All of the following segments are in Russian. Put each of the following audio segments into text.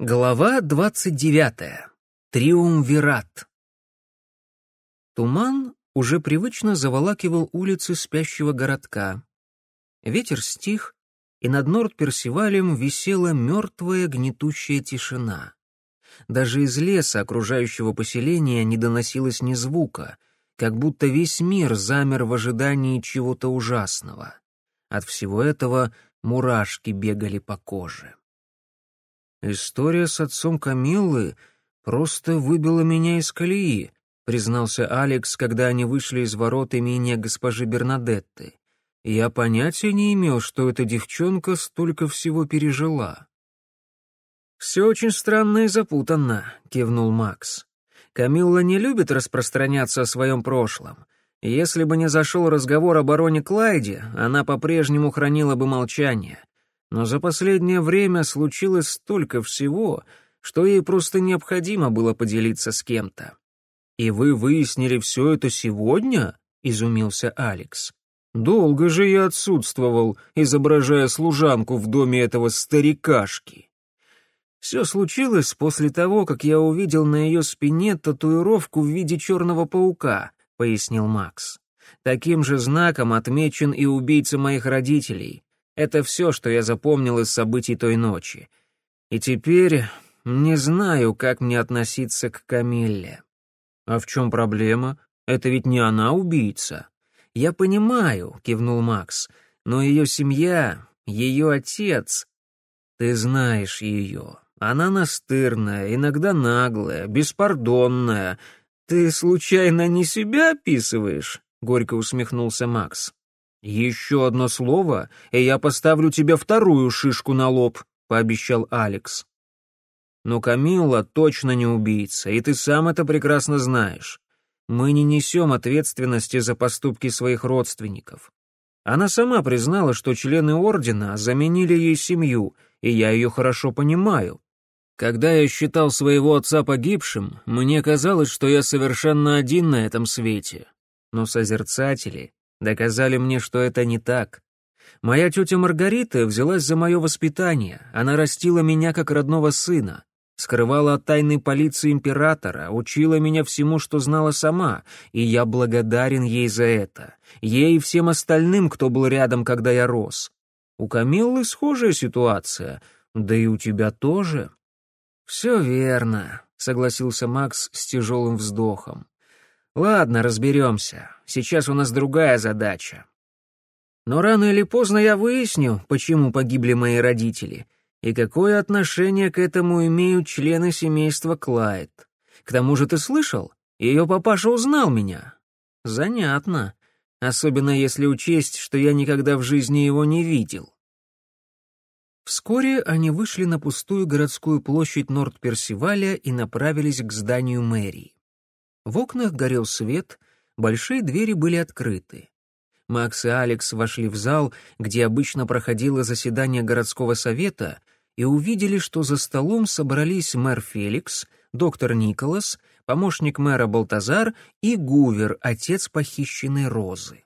Глава двадцать девятая. Триумвират. Туман уже привычно заволакивал улицы спящего городка. Ветер стих, и над Норд-Персивалем висела мертвая гнетущая тишина. Даже из леса, окружающего поселения, не доносилось ни звука, как будто весь мир замер в ожидании чего-то ужасного. От всего этого мурашки бегали по коже. «История с отцом Камиллы просто выбила меня из колеи», признался Алекс, когда они вышли из ворот имения госпожи Бернадетты. «Я понятия не имел, что эта девчонка столько всего пережила». «Все очень странно и запутанно», — кивнул Макс. «Камилла не любит распространяться о своем прошлом. Если бы не зашел разговор о бароне Клайде, она по-прежнему хранила бы молчание но за последнее время случилось столько всего, что ей просто необходимо было поделиться с кем-то. «И вы выяснили все это сегодня?» — изумился Алекс. «Долго же я отсутствовал, изображая служанку в доме этого старикашки». Все случилось после того, как я увидел на ее спине татуировку в виде черного паука, пояснил Макс. Таким же знаком отмечен и убийца моих родителей. Это все, что я запомнил из событий той ночи. И теперь не знаю, как мне относиться к Камилле. А в чем проблема? Это ведь не она убийца. Я понимаю, кивнул Макс, но ее семья, ее отец... Ты знаешь ее. Она настырная, иногда наглая, беспардонная. Ты случайно не себя описываешь? Горько усмехнулся Макс. «Еще одно слово, и я поставлю тебе вторую шишку на лоб», — пообещал Алекс. «Но Камилла точно не убийца, и ты сам это прекрасно знаешь. Мы не несем ответственности за поступки своих родственников. Она сама признала, что члены Ордена заменили ей семью, и я ее хорошо понимаю. Когда я считал своего отца погибшим, мне казалось, что я совершенно один на этом свете. Но созерцатели доказали мне, что это не так. Моя тетя Маргарита взялась за мое воспитание, она растила меня как родного сына, скрывала от тайной полиции императора, учила меня всему, что знала сама, и я благодарен ей за это, ей и всем остальным, кто был рядом, когда я рос. У Камиллы схожая ситуация, да и у тебя тоже. «Все верно», — согласился Макс с тяжелым вздохом. Ладно, разберемся. Сейчас у нас другая задача. Но рано или поздно я выясню, почему погибли мои родители и какое отношение к этому имеют члены семейства Клайд. К тому же ты слышал? Ее папаша узнал меня. Занятно. Особенно если учесть, что я никогда в жизни его не видел. Вскоре они вышли на пустую городскую площадь Норд-Персиваля и направились к зданию мэрии. В окнах горел свет, большие двери были открыты. Макс и Алекс вошли в зал, где обычно проходило заседание городского совета, и увидели, что за столом собрались мэр Феликс, доктор Николас, помощник мэра Балтазар и Гувер, отец похищенной Розы.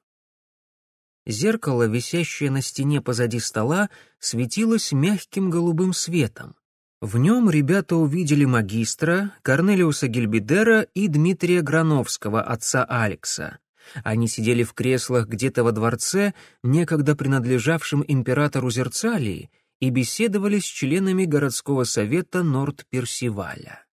Зеркало, висящее на стене позади стола, светилось мягким голубым светом. В нем ребята увидели магистра, Корнелиуса Гельбидера и Дмитрия Грановского, отца Алекса. Они сидели в креслах где-то во дворце, некогда принадлежавшем императору Зерцалии, и беседовали с членами городского совета Норд-Персиваля.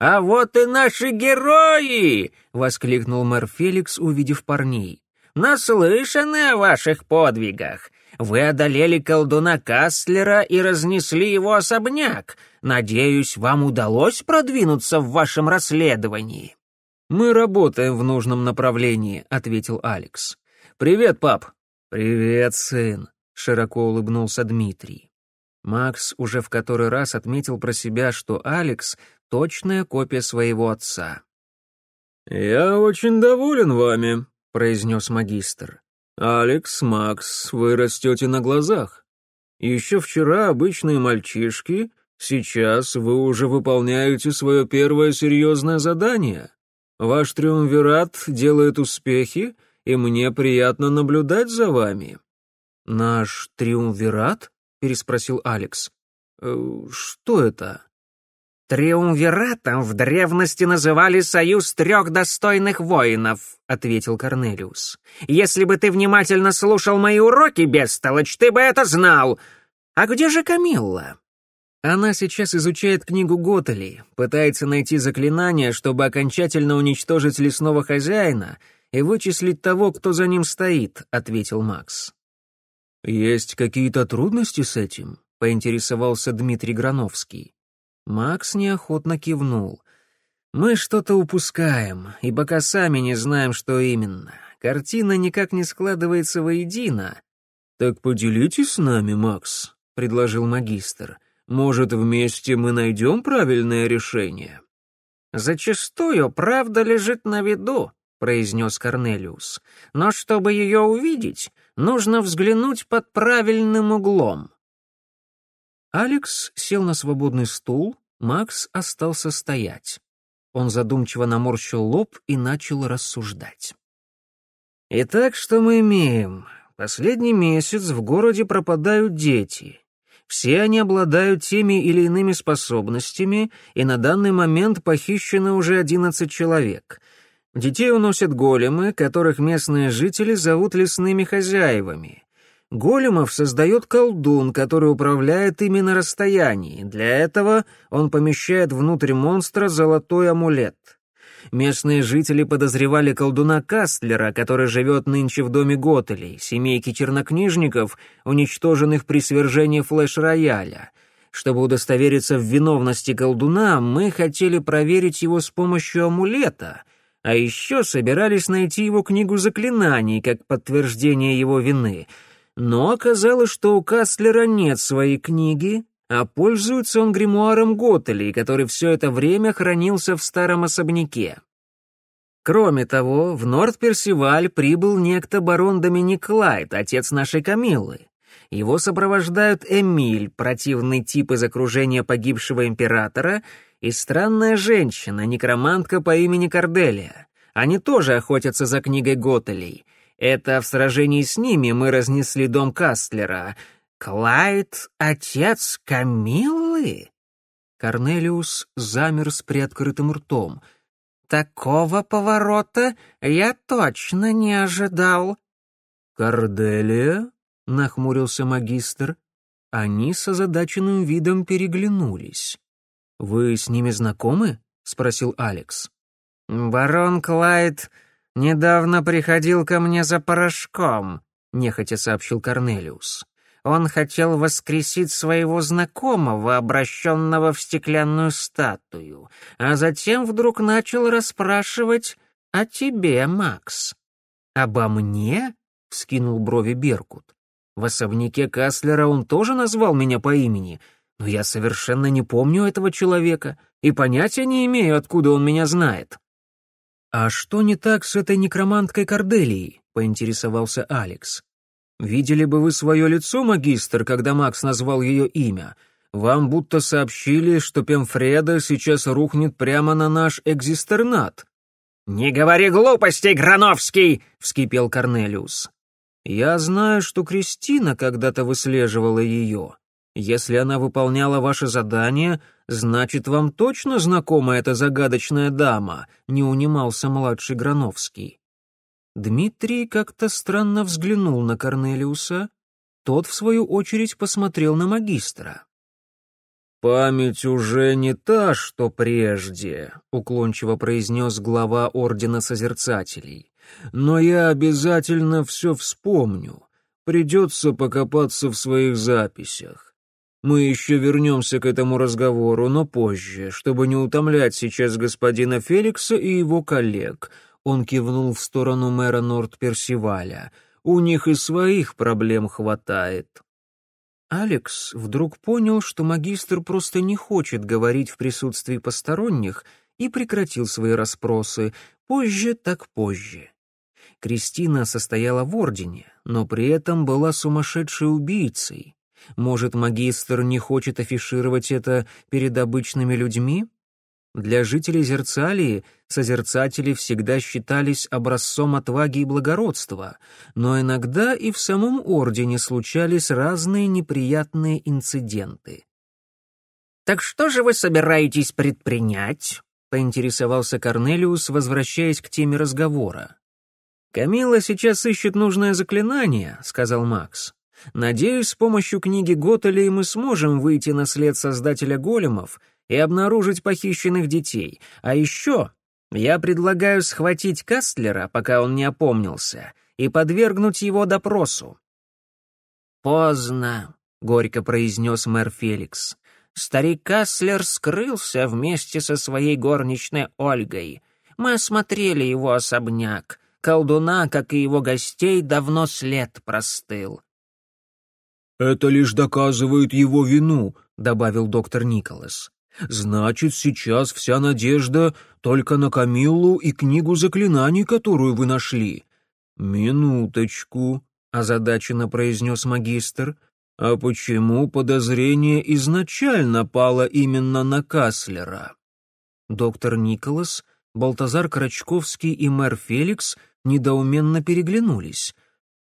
«А вот и наши герои!» — воскликнул мэр Феликс, увидев парней. «Наслышаны о ваших подвигах. Вы одолели колдуна Кастлера и разнесли его особняк. Надеюсь, вам удалось продвинуться в вашем расследовании». «Мы работаем в нужном направлении», — ответил Алекс. «Привет, пап». «Привет, сын», — широко улыбнулся Дмитрий. Макс уже в который раз отметил про себя, что Алекс — точная копия своего отца. «Я очень доволен вами», — произнес магистр. «Алекс, Макс, вы растете на глазах. Еще вчера обычные мальчишки, сейчас вы уже выполняете свое первое серьезное задание. Ваш триумвират делает успехи, и мне приятно наблюдать за вами». «Наш триумвират?» — переспросил Алекс. «Э, «Что это?» «Триумвиратом в древности называли союз трех достойных воинов», — ответил Корнелиус. «Если бы ты внимательно слушал мои уроки, бестолочь, ты бы это знал. А где же Камилла?» Она сейчас изучает книгу Готели, пытается найти заклинание, чтобы окончательно уничтожить лесного хозяина и вычислить того, кто за ним стоит», — ответил Макс. «Есть какие-то трудности с этим?» — поинтересовался Дмитрий Грановский. Макс неохотно кивнул. «Мы что-то упускаем, и пока сами не знаем, что именно. Картина никак не складывается воедино». «Так поделитесь с нами, Макс», — предложил магистр. «Может, вместе мы найдем правильное решение?» «Зачастую правда лежит на виду», — произнес Корнелиус. «Но чтобы ее увидеть, нужно взглянуть под правильным углом. Алекс сел на свободный стул, Макс остался стоять. Он задумчиво наморщил лоб и начал рассуждать. «Итак, что мы имеем? Последний месяц в городе пропадают дети. Все они обладают теми или иными способностями, и на данный момент похищено уже одиннадцать человек. Детей уносят големы, которых местные жители зовут лесными хозяевами. Големов создает колдун, который управляет ими на расстоянии. Для этого он помещает внутрь монстра золотой амулет. Местные жители подозревали колдуна Кастлера, который живет нынче в доме Готелей, семейки чернокнижников, уничтоженных при свержении флеш-рояля. Чтобы удостовериться в виновности колдуна, мы хотели проверить его с помощью амулета, а еще собирались найти его книгу заклинаний как подтверждение его вины — но оказалось, что у Кастлера нет своей книги, а пользуется он гримуаром Готели, который все это время хранился в старом особняке. Кроме того, в Норд-Персиваль прибыл некто барон Доминик Лайт, отец нашей Камиллы. Его сопровождают Эмиль, противный тип из окружения погибшего императора, и странная женщина, некромантка по имени Корделия. Они тоже охотятся за книгой Готелей — это в сражении с ними мы разнесли дом Кастлера. Клайд — отец Камиллы?» Корнелиус замер с приоткрытым ртом. «Такого поворота я точно не ожидал». «Корделия?» — нахмурился магистр. Они с озадаченным видом переглянулись. «Вы с ними знакомы?» — спросил Алекс. «Барон Клайд недавно приходил ко мне за порошком», — нехотя сообщил Корнелиус. «Он хотел воскресить своего знакомого, обращенного в стеклянную статую, а затем вдруг начал расспрашивать о тебе, Макс». «Обо мне?» — вскинул брови Беркут. «В особняке Каслера он тоже назвал меня по имени, но я совершенно не помню этого человека и понятия не имею, откуда он меня знает». «А что не так с этой некроманткой Корделией?» — поинтересовался Алекс. «Видели бы вы свое лицо, магистр, когда Макс назвал ее имя? Вам будто сообщили, что Пемфреда сейчас рухнет прямо на наш экзистернат». «Не говори глупостей, Грановский!» — вскипел Корнелиус. «Я знаю, что Кристина когда-то выслеживала ее. Если она выполняла ваше задание, значит, вам точно знакома эта загадочная дама», — не унимался младший Грановский. Дмитрий как-то странно взглянул на Корнелиуса, тот, в свою очередь, посмотрел на магистра. «Память уже не та, что прежде», — уклончиво произнес глава Ордена Созерцателей. «Но я обязательно все вспомню. Придется покопаться в своих записях. Мы еще вернемся к этому разговору, но позже, чтобы не утомлять сейчас господина Феликса и его коллег. Он кивнул в сторону мэра Норд-Персиваля. У них и своих проблем хватает. Алекс вдруг понял, что магистр просто не хочет говорить в присутствии посторонних, и прекратил свои расспросы. Позже так позже. Кристина состояла в ордене, но при этом была сумасшедшей убийцей. Может, магистр не хочет афишировать это перед обычными людьми? Для жителей Зерцалии созерцатели всегда считались образцом отваги и благородства, но иногда и в самом Ордене случались разные неприятные инциденты. «Так что же вы собираетесь предпринять?» — поинтересовался Корнелиус, возвращаясь к теме разговора. «Камила сейчас ищет нужное заклинание», — сказал Макс. «Надеюсь, с помощью книги Готелей мы сможем выйти на след создателя големов и обнаружить похищенных детей. А еще я предлагаю схватить Кастлера, пока он не опомнился, и подвергнуть его допросу». «Поздно», — горько произнес мэр Феликс. «Старик Кастлер скрылся вместе со своей горничной Ольгой. Мы осмотрели его особняк. Колдуна, как и его гостей, давно след простыл». «Это лишь доказывает его вину», — добавил доктор Николас. «Значит, сейчас вся надежда только на Камиллу и книгу заклинаний, которую вы нашли». «Минуточку», — озадаченно произнес магистр. «А почему подозрение изначально пало именно на Каслера?» Доктор Николас, Балтазар Крачковский и мэр Феликс недоуменно переглянулись.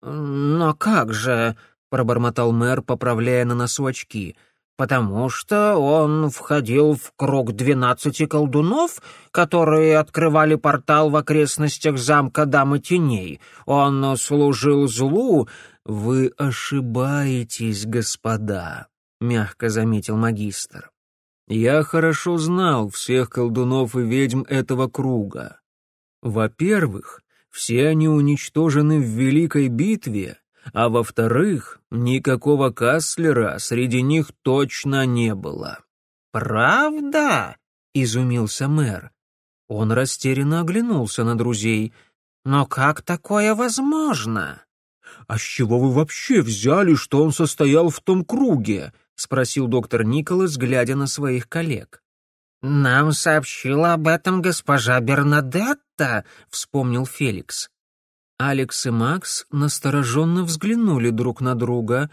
«Но как же?» — пробормотал мэр, поправляя на носу очки — потому что он входил в круг двенадцати колдунов, которые открывали портал в окрестностях замка Дамы Теней. Он служил злу. Вы ошибаетесь, господа, мягко заметил магистр. Я хорошо знал всех колдунов и ведьм этого круга. Во-первых, все они уничтожены в великой битве, а во-вторых, никакого Каслера среди них точно не было. «Правда?» — изумился мэр. Он растерянно оглянулся на друзей. «Но как такое возможно?» «А с чего вы вообще взяли, что он состоял в том круге?» — спросил доктор Николас, глядя на своих коллег. «Нам сообщила об этом госпожа Бернадетта», — вспомнил Феликс. Алекс и Макс настороженно взглянули друг на друга.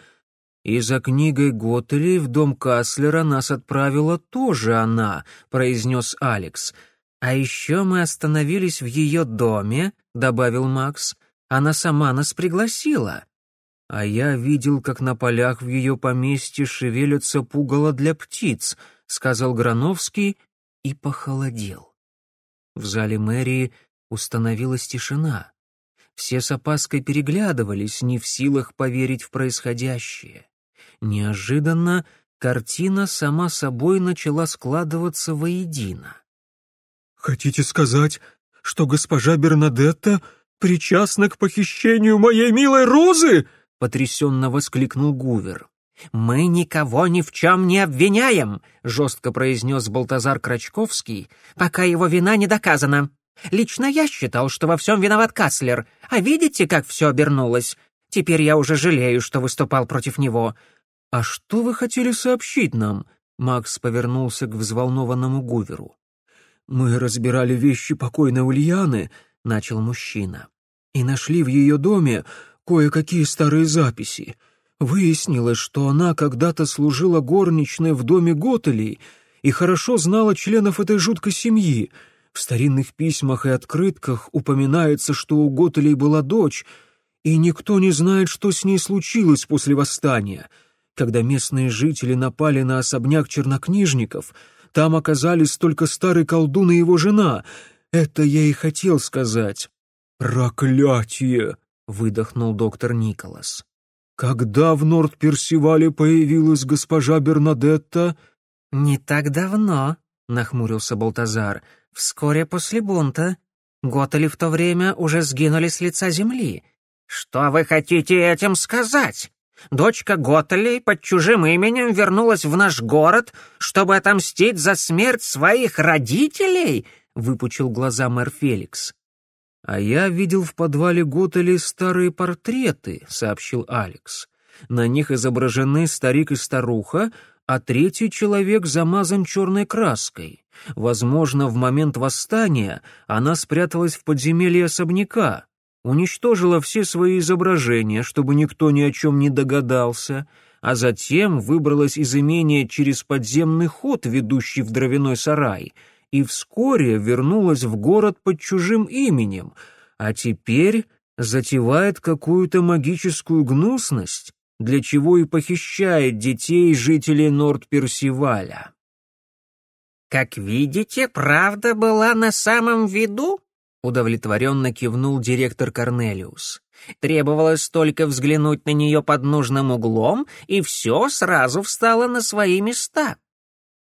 «И за книгой Готтели в дом Каслера нас отправила тоже она», — произнес Алекс. «А еще мы остановились в ее доме», — добавил Макс. «Она сама нас пригласила». «А я видел, как на полях в ее поместье шевелятся пугало для птиц», — сказал Грановский и похолодел. В зале мэрии установилась тишина. Все с опаской переглядывались, не в силах поверить в происходящее. Неожиданно картина сама собой начала складываться воедино. «Хотите сказать, что госпожа Бернадетта причастна к похищению моей милой Розы?» — потрясенно воскликнул Гувер. «Мы никого ни в чем не обвиняем», — жестко произнес Балтазар Крачковский, «пока его вина не доказана. Лично я считал, что во всем виноват Каслер, а видите, как все обернулось? Теперь я уже жалею, что выступал против него». «А что вы хотели сообщить нам?» Макс повернулся к взволнованному Гуверу. «Мы разбирали вещи покойной Ульяны», — начал мужчина, «и нашли в ее доме кое-какие старые записи. Выяснилось, что она когда-то служила горничной в доме Готелей и хорошо знала членов этой жуткой семьи — в старинных письмах и открытках упоминается, что у Готелей была дочь, и никто не знает, что с ней случилось после восстания. Когда местные жители напали на особняк чернокнижников, там оказались только старый колдун и его жена. Это я и хотел сказать. «Проклятие!» — выдохнул доктор Николас. «Когда в Норд-Персивале появилась госпожа Бернадетта?» «Не так давно», — нахмурился Балтазар. Вскоре после бунта Готели в то время уже сгинули с лица земли. Что вы хотите этим сказать? Дочка Готелей под чужим именем вернулась в наш город, чтобы отомстить за смерть своих родителей? Выпучил глаза мэр Феликс. «А я видел в подвале Готели старые портреты», — сообщил Алекс. «На них изображены старик и старуха, а третий человек замазан черной краской. Возможно, в момент восстания она спряталась в подземелье особняка, уничтожила все свои изображения, чтобы никто ни о чем не догадался, а затем выбралась из имения через подземный ход, ведущий в дровяной сарай, и вскоре вернулась в город под чужим именем, а теперь затевает какую-то магическую гнусность, для чего и похищает детей жителей Норд-Персиваля. Как видите, правда была на самом виду, удовлетворенно кивнул директор Корнелиус. Требовалось только взглянуть на нее под нужным углом, и все сразу встало на свои места.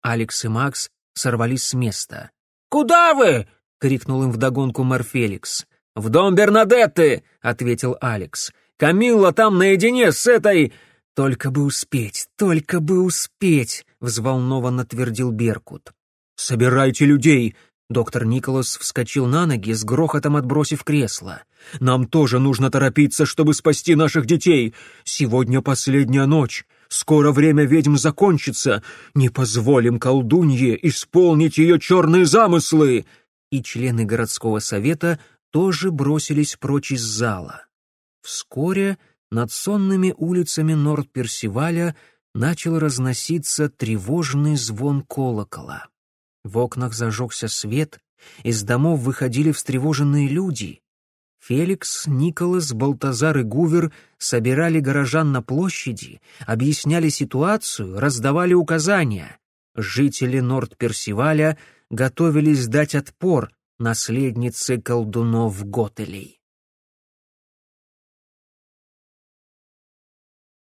Алекс и Макс сорвались с места. «Куда вы?» — крикнул им вдогонку мэр Феликс. «В дом Бернадетты!» — ответил Алекс. «Камилла там наедине с этой...» «Только бы успеть, только бы успеть!» — взволнованно твердил Беркут. «Собирайте людей!» Доктор Николас вскочил на ноги, с грохотом отбросив кресло. «Нам тоже нужно торопиться, чтобы спасти наших детей. Сегодня последняя ночь. Скоро время ведьм закончится. Не позволим колдунье исполнить ее черные замыслы!» И члены городского совета тоже бросились прочь из зала. Вскоре над сонными улицами Норд-Персиваля начал разноситься тревожный звон колокола. В окнах зажегся свет, из домов выходили встревоженные люди. Феликс, Николас, Балтазар и Гувер собирали горожан на площади, объясняли ситуацию, раздавали указания. Жители Норд-Персиваля готовились дать отпор наследнице колдунов Готелей.